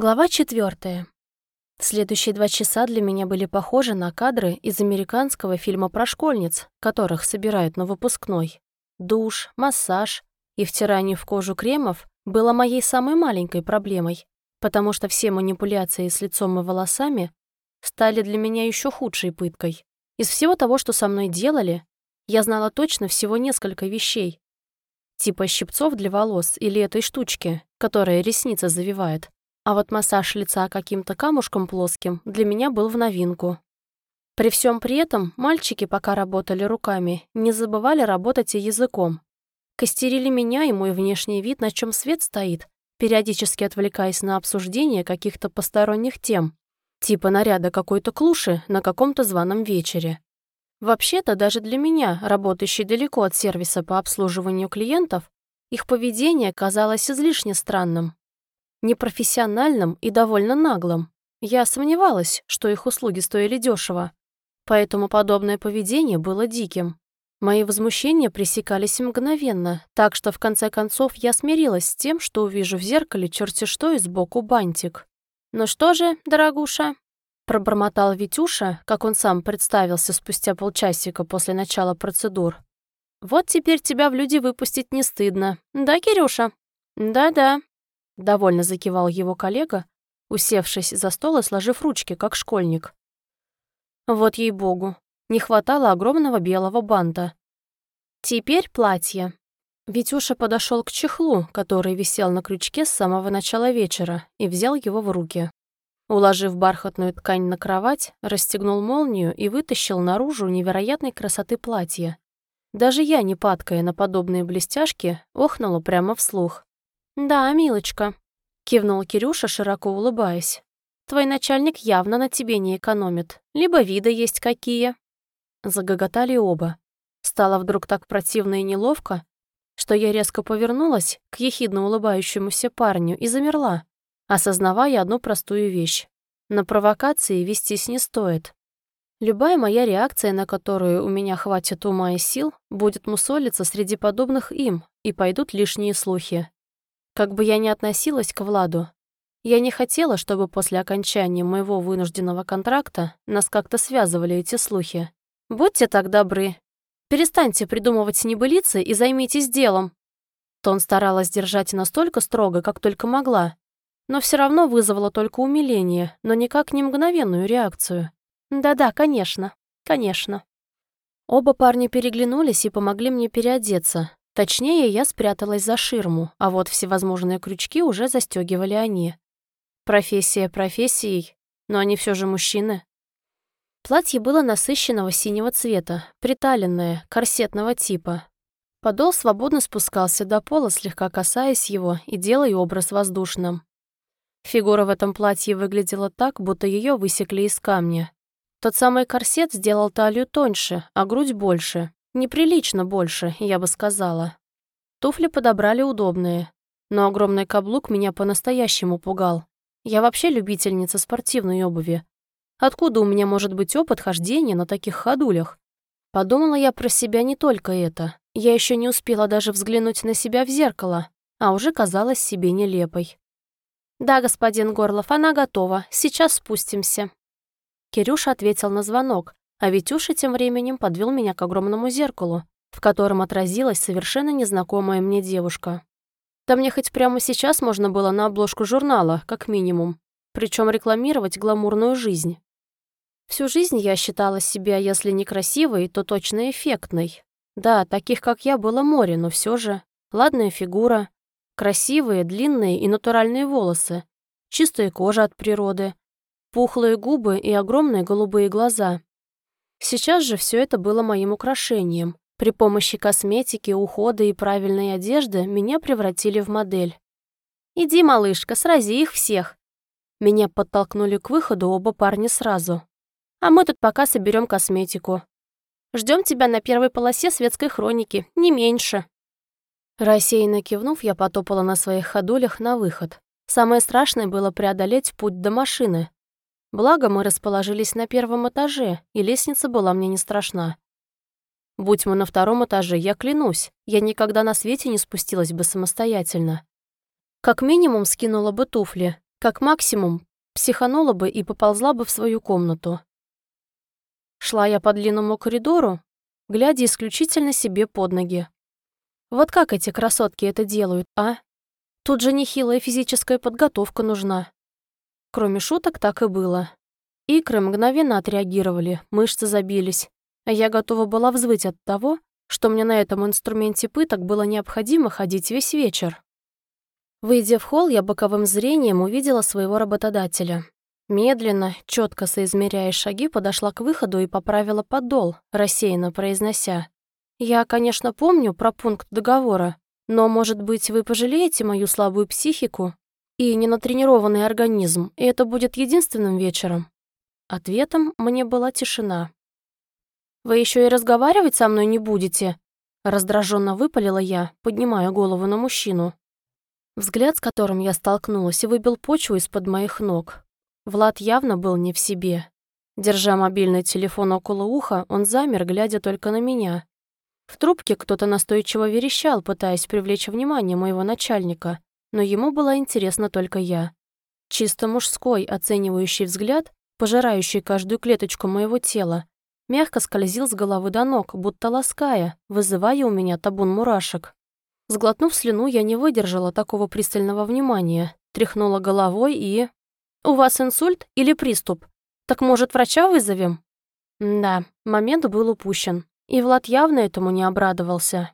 Глава четвертая. Следующие два часа для меня были похожи на кадры из американского фильма про школьниц, которых собирают на выпускной. Душ, массаж и втирание в кожу кремов было моей самой маленькой проблемой, потому что все манипуляции с лицом и волосами стали для меня еще худшей пыткой. Из всего того, что со мной делали, я знала точно всего несколько вещей. Типа щипцов для волос или этой штучки, которая ресницы завивает. А вот массаж лица каким-то камушком плоским для меня был в новинку. При всем при этом мальчики, пока работали руками, не забывали работать и языком. Костерили меня и мой внешний вид, на чем свет стоит, периодически отвлекаясь на обсуждение каких-то посторонних тем, типа наряда какой-то клуши на каком-то званом вечере. Вообще-то, даже для меня, работающей далеко от сервиса по обслуживанию клиентов, их поведение казалось излишне странным непрофессиональным и довольно наглым. Я сомневалась, что их услуги стоили дешево, поэтому подобное поведение было диким. Мои возмущения пресекались мгновенно, так что в конце концов я смирилась с тем, что увижу в зеркале черти что и сбоку бантик. «Ну что же, дорогуша?» Пробормотал Витюша, как он сам представился спустя полчасика после начала процедур. «Вот теперь тебя в люди выпустить не стыдно. Да, Кирюша?» «Да-да», Довольно закивал его коллега, усевшись за стол и сложив ручки, как школьник. Вот ей-богу, не хватало огромного белого банта. Теперь платье. Витюша подошел к чехлу, который висел на крючке с самого начала вечера, и взял его в руки. Уложив бархатную ткань на кровать, расстегнул молнию и вытащил наружу невероятной красоты платье. Даже я, не падкая на подобные блестяшки, охнула прямо вслух. «Да, милочка», — кивнул Кирюша, широко улыбаясь. «Твой начальник явно на тебе не экономит. Либо вида есть какие». Загоготали оба. Стало вдруг так противно и неловко, что я резко повернулась к ехидно улыбающемуся парню и замерла, осознавая одну простую вещь. На провокации вестись не стоит. Любая моя реакция, на которую у меня хватит ума и сил, будет мусолиться среди подобных им, и пойдут лишние слухи. Как бы я ни относилась к Владу, я не хотела, чтобы после окончания моего вынужденного контракта нас как-то связывали эти слухи. Будьте так добры. Перестаньте придумывать небылицы и займитесь делом. Тон старалась держать настолько строго, как только могла, но все равно вызвала только умиление, но никак не мгновенную реакцию. «Да-да, конечно, конечно». Оба парня переглянулись и помогли мне переодеться, Точнее, я спряталась за ширму, а вот всевозможные крючки уже застегивали они. Профессия профессией, но они все же мужчины. Платье было насыщенного синего цвета, приталенное, корсетного типа. Подол свободно спускался до пола, слегка касаясь его и делая образ воздушным. Фигура в этом платье выглядела так, будто ее высекли из камня. Тот самый корсет сделал талию тоньше, а грудь больше. Неприлично больше, я бы сказала. Туфли подобрали удобные, но огромный каблук меня по-настоящему пугал. Я вообще любительница спортивной обуви. Откуда у меня может быть опыт хождения на таких ходулях? Подумала я про себя не только это. Я еще не успела даже взглянуть на себя в зеркало, а уже казалась себе нелепой. «Да, господин Горлов, она готова. Сейчас спустимся». Кирюша ответил на звонок, а Витюша тем временем подвел меня к огромному зеркалу, в котором отразилась совершенно незнакомая мне девушка. Да мне хоть прямо сейчас можно было на обложку журнала, как минимум, причем рекламировать гламурную жизнь. Всю жизнь я считала себя, если не красивой, то точно эффектной. Да, таких, как я, было море, но все же. Ладная фигура, красивые, длинные и натуральные волосы, чистая кожа от природы, пухлые губы и огромные голубые глаза. Сейчас же все это было моим украшением. При помощи косметики, ухода и правильной одежды меня превратили в модель. «Иди, малышка, срази их всех!» Меня подтолкнули к выходу оба парня сразу. «А мы тут пока соберем косметику. Ждем тебя на первой полосе светской хроники, не меньше». Рассеянно кивнув, я потопала на своих ходулях на выход. Самое страшное было преодолеть путь до машины. Благо, мы расположились на первом этаже, и лестница была мне не страшна. Будь мы на втором этаже, я клянусь, я никогда на свете не спустилась бы самостоятельно. Как минимум скинула бы туфли, Как максимум, психанула бы и поползла бы в свою комнату. Шла я по длинному коридору, глядя исключительно себе под ноги. Вот как эти красотки это делают, а? Тут же нехилая физическая подготовка нужна. Кроме шуток, так и было. Икры мгновенно отреагировали, мышцы забились, а я готова была взвыть от того, что мне на этом инструменте пыток было необходимо ходить весь вечер. Выйдя в холл, я боковым зрением увидела своего работодателя. Медленно, четко соизмеряя шаги, подошла к выходу и поправила подол, рассеянно произнося. «Я, конечно, помню про пункт договора, но, может быть, вы пожалеете мою слабую психику и ненатренированный организм, и это будет единственным вечером?» Ответом мне была тишина. «Вы еще и разговаривать со мной не будете?» Раздраженно выпалила я, поднимая голову на мужчину. Взгляд, с которым я столкнулась, выбил почву из-под моих ног. Влад явно был не в себе. Держа мобильный телефон около уха, он замер, глядя только на меня. В трубке кто-то настойчиво верещал, пытаясь привлечь внимание моего начальника, но ему была интересна только я. Чисто мужской, оценивающий взгляд, пожирающий каждую клеточку моего тела, мягко скользил с головы до ног, будто лаская, вызывая у меня табун мурашек. Сглотнув слюну, я не выдержала такого пристального внимания, тряхнула головой и... «У вас инсульт или приступ? Так, может, врача вызовем?» Да, момент был упущен, и Влад явно этому не обрадовался.